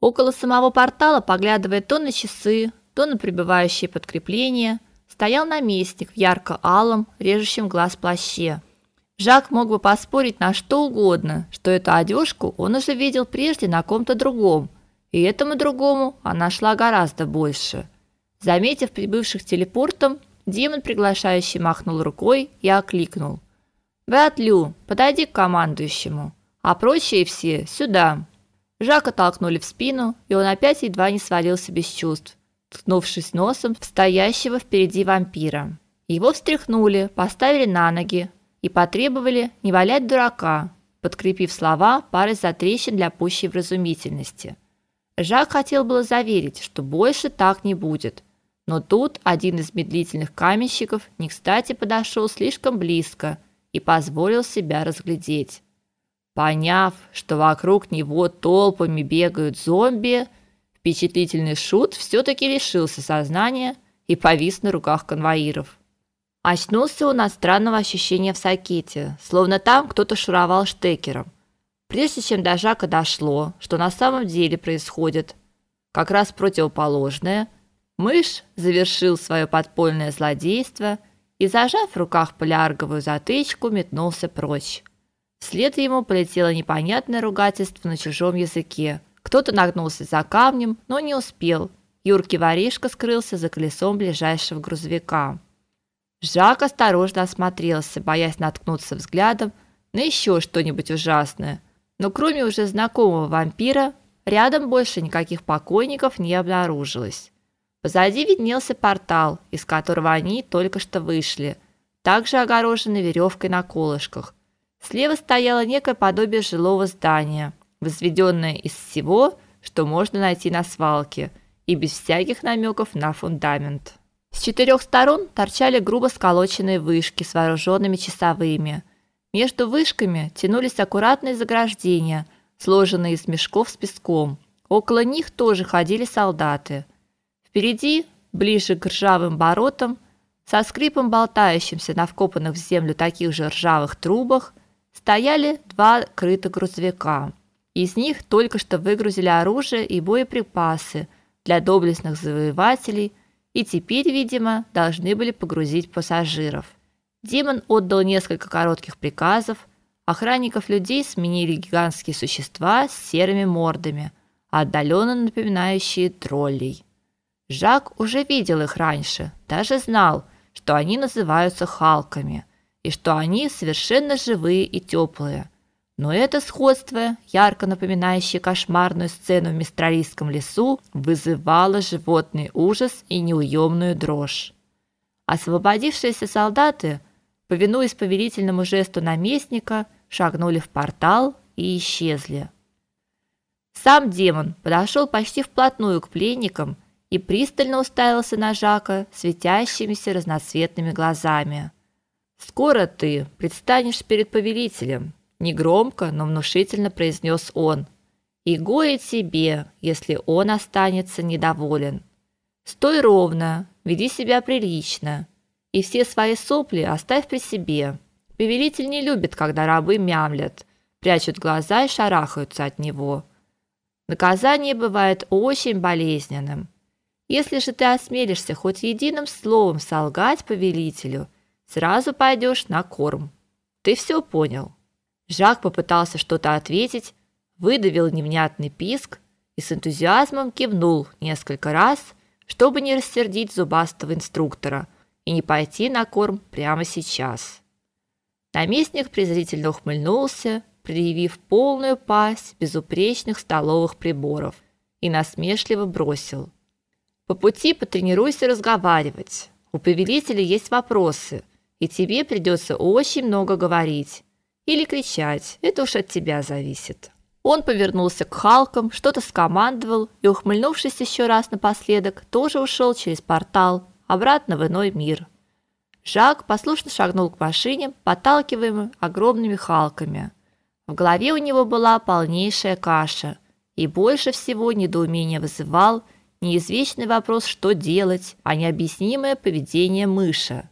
Около самого портала, поглядывая то на часы, то на прибывающие подкрепления, стоял наместник в ярко-алом, режущем глаз плаще. Жак мог бы поспорить на что угодно, что эту одежку он уже видел прежде на ком-то другом, и этому другому она шла гораздо больше. Заметив прибывших телепортом, демон приглашающий махнул рукой и окликнул: "Ватлю, подойди к командующему, а прочие все сюда". Жака толкнули в спину, и он опять едва не свалился без чувств, ткнувшись носом в стоящего впереди вампира. Его встряхнули, поставили на ноги и потребовали не валять дурака, подкрепив слова парой затрещин для пущей вразумительности. Жак хотел было заверить, что больше так не будет, но тут один из медлительных каменщиков не кстати подошел слишком близко и позволил себя разглядеть. Поняв, что вокруг него толпами бегают зомби, впечатлительный шут все таки лишился сознания и повис на руках конвоиров. Очнулся он от странного ощущения в сакете, словно там кто-то шуровал штекером. Прежде чем до Жака дошло, что на самом деле происходит, как раз противоположное, мышь завершил свое подпольное злодейство и, зажав в руках полярговую затычку, метнулся прочь. Вслед ему полетело непонятное ругательство на чужом языке. Кто-то нагнулся за камнем, но не успел. Юркий воришка скрылся за колесом ближайшего грузовика. Жак осторожно осмотрелся, боясь наткнуться взглядом на еще что-нибудь ужасное. Но кроме уже знакомого вампира, рядом больше никаких покойников не обнаружилось. Позади виднелся портал, из которого они только что вышли, также огороженный веревкой на колышках. Слева стояло некое подобие жилого здания, возведенное из всего, что можно найти на свалке, и без всяких намеков на фундамент. С четырех сторон торчали грубо сколоченные вышки с вооруженными часовыми. Между вышками тянулись аккуратные заграждения, сложенные из мешков с песком. Около них тоже ходили солдаты. Впереди, ближе к ржавым воротам, со скрипом болтающимся на вкопанных в землю таких же ржавых трубах, стояли два крытых грузовика. Из них только что выгрузили оружие и боеприпасы для доблестных завоевателей и теперь, видимо, должны были погрузить пассажиров. Демон отдал несколько коротких приказов. Охранников людей сменили гигантские существа с серыми мордами, отдаленно напоминающие троллей. Жак уже видел их раньше, даже знал, что они называются халками – и что они совершенно живые и теплые. Но это сходство, ярко напоминающее кошмарную сцену в Мистралийском лесу, вызывало животный ужас и неуемную дрожь. Освободившиеся солдаты, повинуясь повелительному жесту наместника, шагнули в портал и исчезли. Сам демон подошел почти вплотную к пленникам и пристально уставился на Жака светящимися разноцветными глазами. Скоро ты предстанешь перед повелителем, негромко, но внушительно произнес он. И горе тебе, если он останется недоволен. Стой ровно, веди себя прилично, и все свои сопли оставь при себе. Повелитель не любит, когда рабы мямлят, прячут глаза и шарахаются от него. Наказание бывает очень болезненным. Если же ты осмелишься хоть единым словом солгать повелителю, сразу пойдешь на корм. Ты все понял. Жак попытался что-то ответить, выдавил невнятный писк и с энтузиазмом кивнул несколько раз, чтобы не рассердить зубастого инструктора и не пойти на корм прямо сейчас. Наместник презрительно ухмыльнулся, предъявив полную пасть безупречных столовых приборов, и насмешливо бросил: "По пути потренируйся разговаривать. У повелителя есть вопросы, и тебе придется очень много говорить или кричать. Это уж от тебя зависит. Он повернулся к Халкам, что-то скомандовал и, ухмыльнувшись еще раз напоследок, тоже ушел через портал обратно в иной мир. Жак послушно шагнул к машине, подталкиваемой огромными Халками. В голове у него была полнейшая каша, и больше всего недоумение вызывал неизвестный вопрос, что делать, а необъяснимое поведение мыши.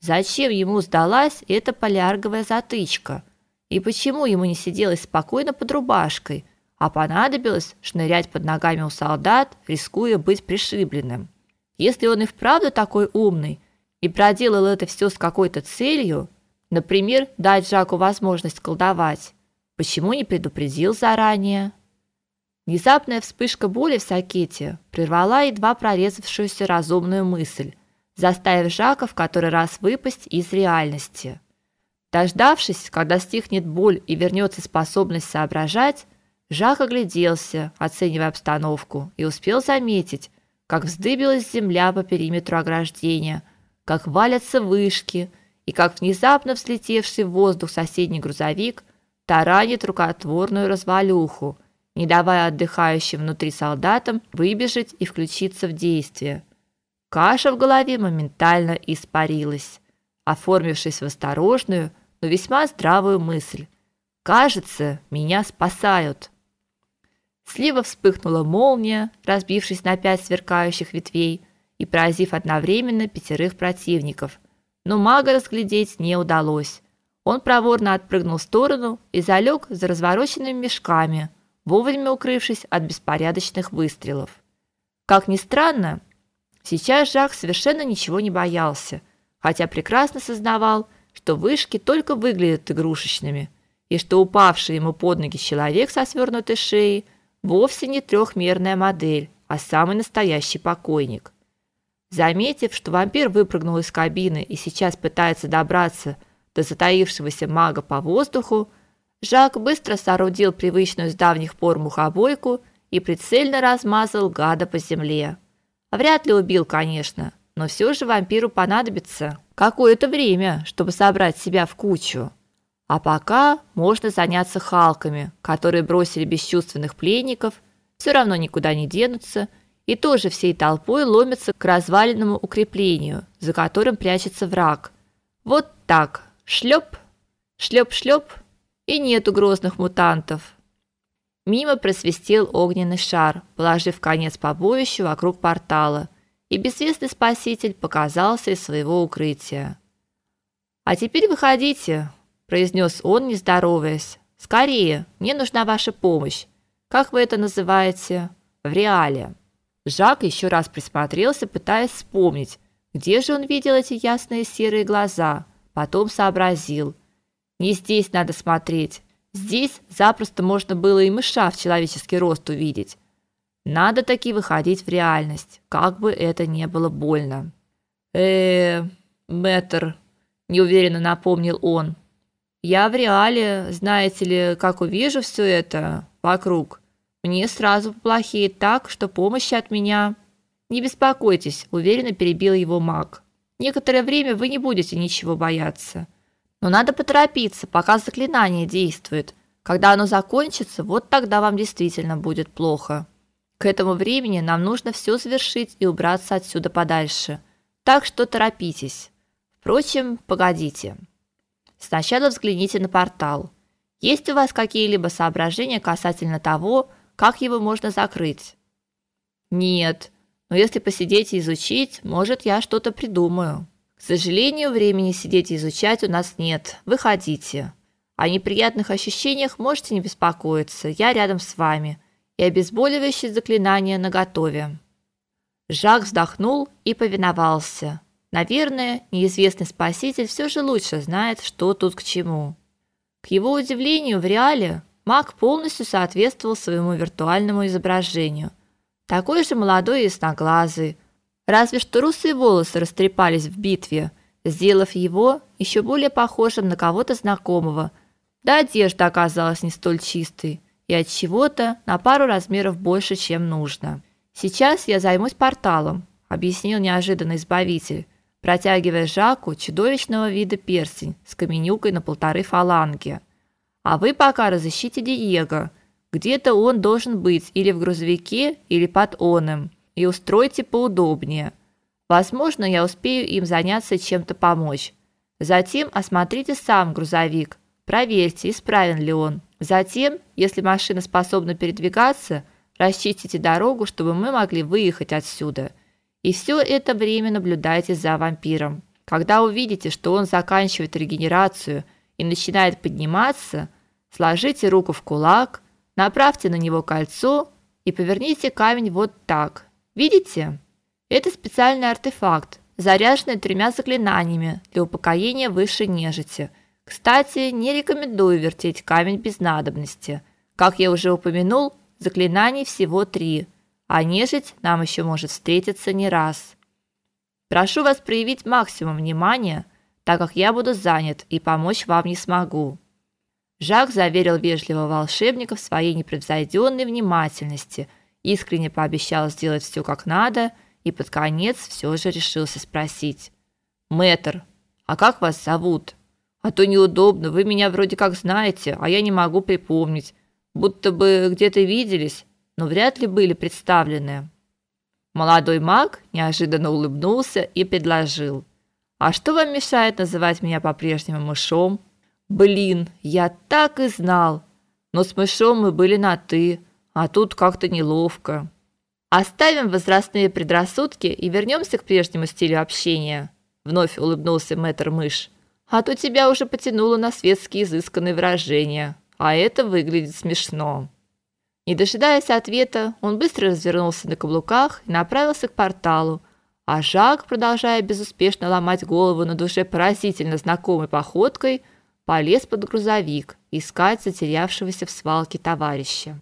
Зачем ему сдалась эта полярговая затычка? И почему ему не сиделось спокойно под рубашкой, а понадобилось шнырять под ногами у солдат, рискуя быть пришибленным. Если он и вправду такой умный и проделал это все с какой-то целью, например, дать Жаку возможность колдовать, почему не предупредил заранее? Внезапная вспышка боли в сакете прервала едва прорезавшуюся разумную мысль, заставив Жака в который раз выпасть из реальности. Дождавшись, когда стихнет боль и вернется способность соображать, Жак огляделся, оценивая обстановку, и успел заметить, как вздыбилась земля по периметру ограждения, как валятся вышки и как внезапно взлетевший в воздух соседний грузовик таранит рукотворную развалюху, не давая отдыхающим внутри солдатам выбежать и включиться в действие. Каша в голове моментально испарилась, оформившись в осторожную, но весьма здравую мысль. Кажется, меня спасают. Слева вспыхнула молния, разбившись на пять сверкающих ветвей и поразив одновременно пятерых противников. Но мага разглядеть не удалось. Он проворно отпрыгнул в сторону и залег за развороченными мешками, вовремя укрывшись от беспорядочных выстрелов. Как ни странно, сейчас Жак совершенно ничего не боялся, хотя прекрасно сознавал, что вышки только выглядят игрушечными, и что упавший ему под ноги человек со свернутой шеей вовсе не трехмерная модель, а самый настоящий покойник. Заметив, что вампир выпрыгнул из кабины и сейчас пытается добраться до затаившегося мага по воздуху, Жак быстро соорудил привычную с давних пор мухобойку и прицельно размазал гада по земле. Вряд ли убил, конечно, но все же вампиру понадобится какое-то время, чтобы собрать себя в кучу. А пока можно заняться халками, которые бросили бесчувственных пленников, все равно никуда не денутся и тоже всей толпой ломятся к разваленному укреплению, за которым прячется враг. Вот так. Шлеп, шлеп-шлеп, и нету грозных мутантов. Мимо просвистел огненный шар, положив конец побоищу вокруг портала – и бесвестный спаситель показался из своего укрытия. А теперь выходите, произнес он, не здороваясь. Скорее, мне нужна ваша помощь. Как вы это называете? В реале. Жак еще раз присмотрелся, пытаясь вспомнить, где же он видел эти ясные серые глаза. Потом сообразил: не здесь надо смотреть. Здесь запросто можно было и мыша в человеческий рост увидеть. Надо таки выходить в реальность, как бы это ни было больно. Э, мэтр, неуверенно напомнил он. Я в реале, знаете ли, как увижу все это вокруг, мне сразу плохеет так, что помощи от меня. Не беспокойтесь, уверенно перебил его маг. Некоторое время вы не будете ничего бояться. Но надо поторопиться, пока заклинание действует. Когда оно закончится, вот тогда вам действительно будет плохо. К этому времени нам нужно все завершить и убраться отсюда подальше. Так что торопитесь. Впрочем, погодите. Сначала взгляните на портал. Есть у вас какие-либо соображения касательно того, как его можно закрыть? Нет. Но если посидеть и изучить, может, я что-то придумаю. К сожалению, времени сидеть и изучать у нас нет. Выходите. О неприятных ощущениях можете не беспокоиться. Я рядом с вами и обезболивающее заклинание наготове. Жак вздохнул и повиновался. Наверное, неизвестный спаситель все же лучше знает, что тут к чему. К его удивлению, в реале маг полностью соответствовал своему виртуальному изображению. Такой же молодой и ясноглазый, разве что русые волосы растрепались в битве, сделав его еще более похожим на кого-то знакомого. Да одежда оказалась не столь чистой и от чего-то на пару размеров больше, чем нужно. Сейчас я займусь порталом, объяснил неожиданно избавитель, протягивая Жаку чудовищного вида перстень с каменюкой на полторы фаланги. А вы пока разыщите Диего. Где-то он должен быть или в грузовике, или под оном, и устройте поудобнее. Возможно, я успею им заняться чем-то помочь. Затем осмотрите сам грузовик, проверьте, исправен ли он. Затем, если машина способна передвигаться, расчистите дорогу, чтобы мы могли выехать отсюда. И все это время наблюдайте за вампиром. Когда увидите, что он заканчивает регенерацию и начинает подниматься, сложите руку в кулак, Направьте на него кольцо и поверните камень вот так. Видите? Это специальный артефакт, заряженный тремя заклинаниями для упокоения высшей нежити. Кстати, не рекомендую вертеть камень без надобности. Как я уже упомянул, заклинаний всего три, а нежить нам еще может встретиться не раз. Прошу вас проявить максимум внимания, так как я буду занят и помочь вам не смогу. Жак заверил вежливого волшебника в своей непревзойденной внимательности, искренне пообещал сделать все как надо и под конец все же решился спросить: "Мэтр, а как вас зовут? А то неудобно, вы меня вроде как знаете, а я не могу припомнить, будто бы где-то виделись, но вряд ли были представлены". Молодой маг неожиданно улыбнулся и предложил: "А что вам мешает называть меня по-прежнему мышом?" Блин, я так и знал. Но с мышом мы были на ты, а тут как-то неловко. Оставим возрастные предрассудки и вернемся к прежнему стилю общения. Вновь улыбнулся мэтр Мышь. А то тебя уже потянуло на светские изысканные выражения, а это выглядит смешно. Не дожидаясь ответа, он быстро развернулся на каблуках и направился к порталу, а Жак, продолжая безуспешно ломать голову над уже поразительно знакомой походкой, полез под грузовик искать затерявшегося в свалке товарища.